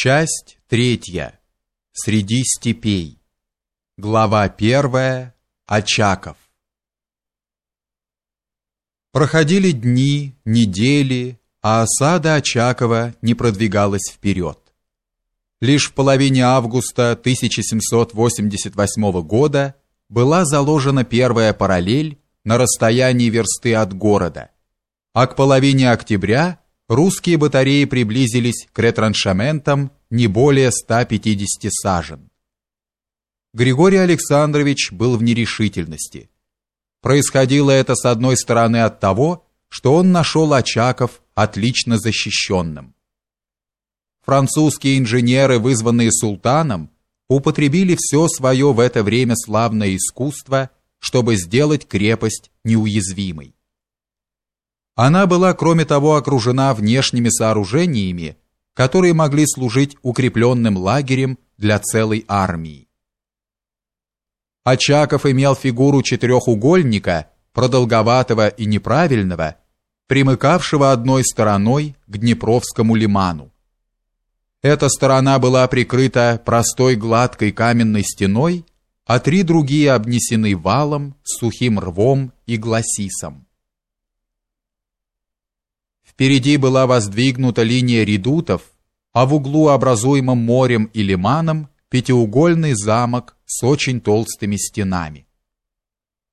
Часть третья. Среди степей. Глава первая. Очаков. Проходили дни, недели, а осада Очакова не продвигалась вперед. Лишь в половине августа 1788 года была заложена первая параллель на расстоянии версты от города, а к половине октября русские батареи приблизились к ретраншаментам не более 150 сажен. Григорий Александрович был в нерешительности. Происходило это с одной стороны от того, что он нашел Очаков отлично защищенным. Французские инженеры, вызванные султаном, употребили все свое в это время славное искусство, чтобы сделать крепость неуязвимой. Она была, кроме того, окружена внешними сооружениями, которые могли служить укрепленным лагерем для целой армии. Очаков имел фигуру четырехугольника, продолговатого и неправильного, примыкавшего одной стороной к Днепровскому лиману. Эта сторона была прикрыта простой гладкой каменной стеной, а три другие обнесены валом, сухим рвом и гласисом. Впереди была воздвигнута линия редутов, а в углу, образуемом морем и лиманом, пятиугольный замок с очень толстыми стенами.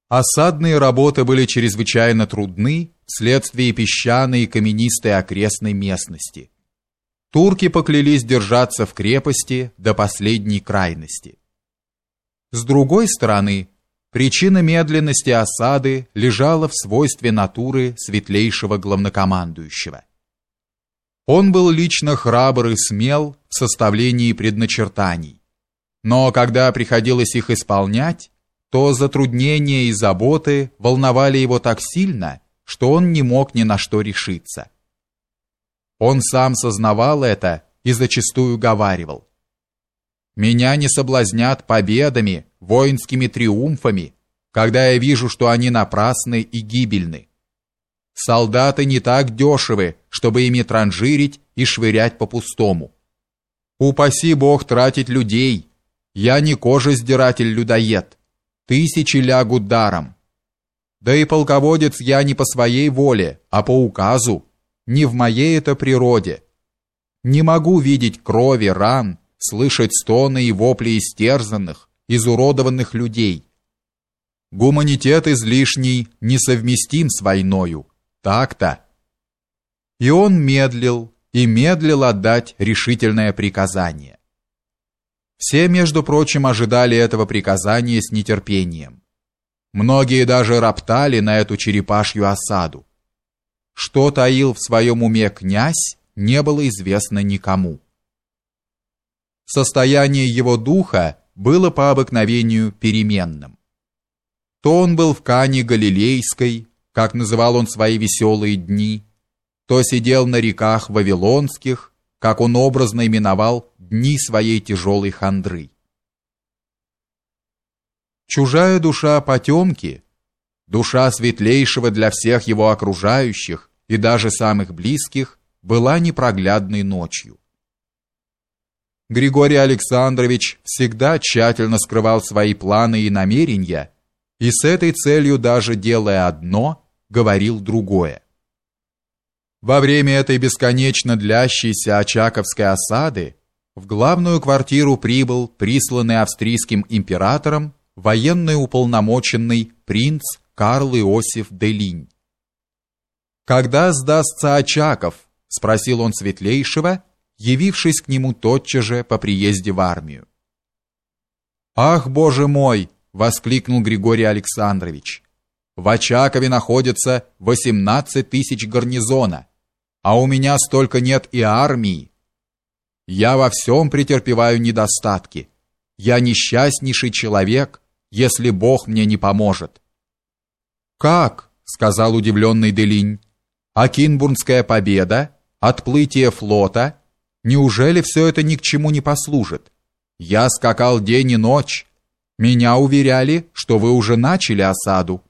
Осадные работы были чрезвычайно трудны вследствие песчаной и каменистой окрестной местности. Турки поклялись держаться в крепости до последней крайности. С другой стороны, Причина медленности осады лежала в свойстве натуры светлейшего главнокомандующего. Он был лично храбр и смел в составлении предначертаний. Но когда приходилось их исполнять, то затруднения и заботы волновали его так сильно, что он не мог ни на что решиться. Он сам сознавал это и зачастую говаривал: меня не соблазнят победами, воинскими триумфами, когда я вижу, что они напрасны и гибельны. Солдаты не так дешевы, чтобы ими транжирить и швырять по-пустому. Упаси Бог тратить людей. Я не кожесдиратель-людоед. Тысячи лягут даром. Да и полководец я не по своей воле, а по указу. Не в моей это природе. Не могу видеть крови, ран, слышать стоны и вопли истерзанных, изуродованных людей. Гуманитет излишний несовместим с войною. Так-то. И он медлил, и медлил отдать решительное приказание. Все, между прочим, ожидали этого приказания с нетерпением. Многие даже роптали на эту черепашью осаду. Что таил в своем уме князь, не было известно никому. Состояние его духа было по обыкновению переменным. То он был в Кане Галилейской, как называл он свои веселые дни, то сидел на реках Вавилонских, как он образно именовал дни своей тяжелой хандры. Чужая душа потемки, душа светлейшего для всех его окружающих и даже самых близких, была непроглядной ночью. Григорий Александрович всегда тщательно скрывал свои планы и намерения, и с этой целью даже делая одно, говорил другое. Во время этой бесконечно длящейся Очаковской осады в главную квартиру прибыл присланный австрийским императором военный уполномоченный принц Карл Иосиф де Линь. «Когда сдастся Очаков?» – спросил он светлейшего – явившись к нему тотчас же по приезде в армию. «Ах, Боже мой!» — воскликнул Григорий Александрович. «В Очакове находится 18 тысяч гарнизона, а у меня столько нет и армии. Я во всем претерпеваю недостатки. Я несчастнейший человек, если Бог мне не поможет». «Как?» — сказал удивленный Делинь. «А победа? Отплытие флота?» Неужели все это ни к чему не послужит? Я скакал день и ночь. Меня уверяли, что вы уже начали осаду.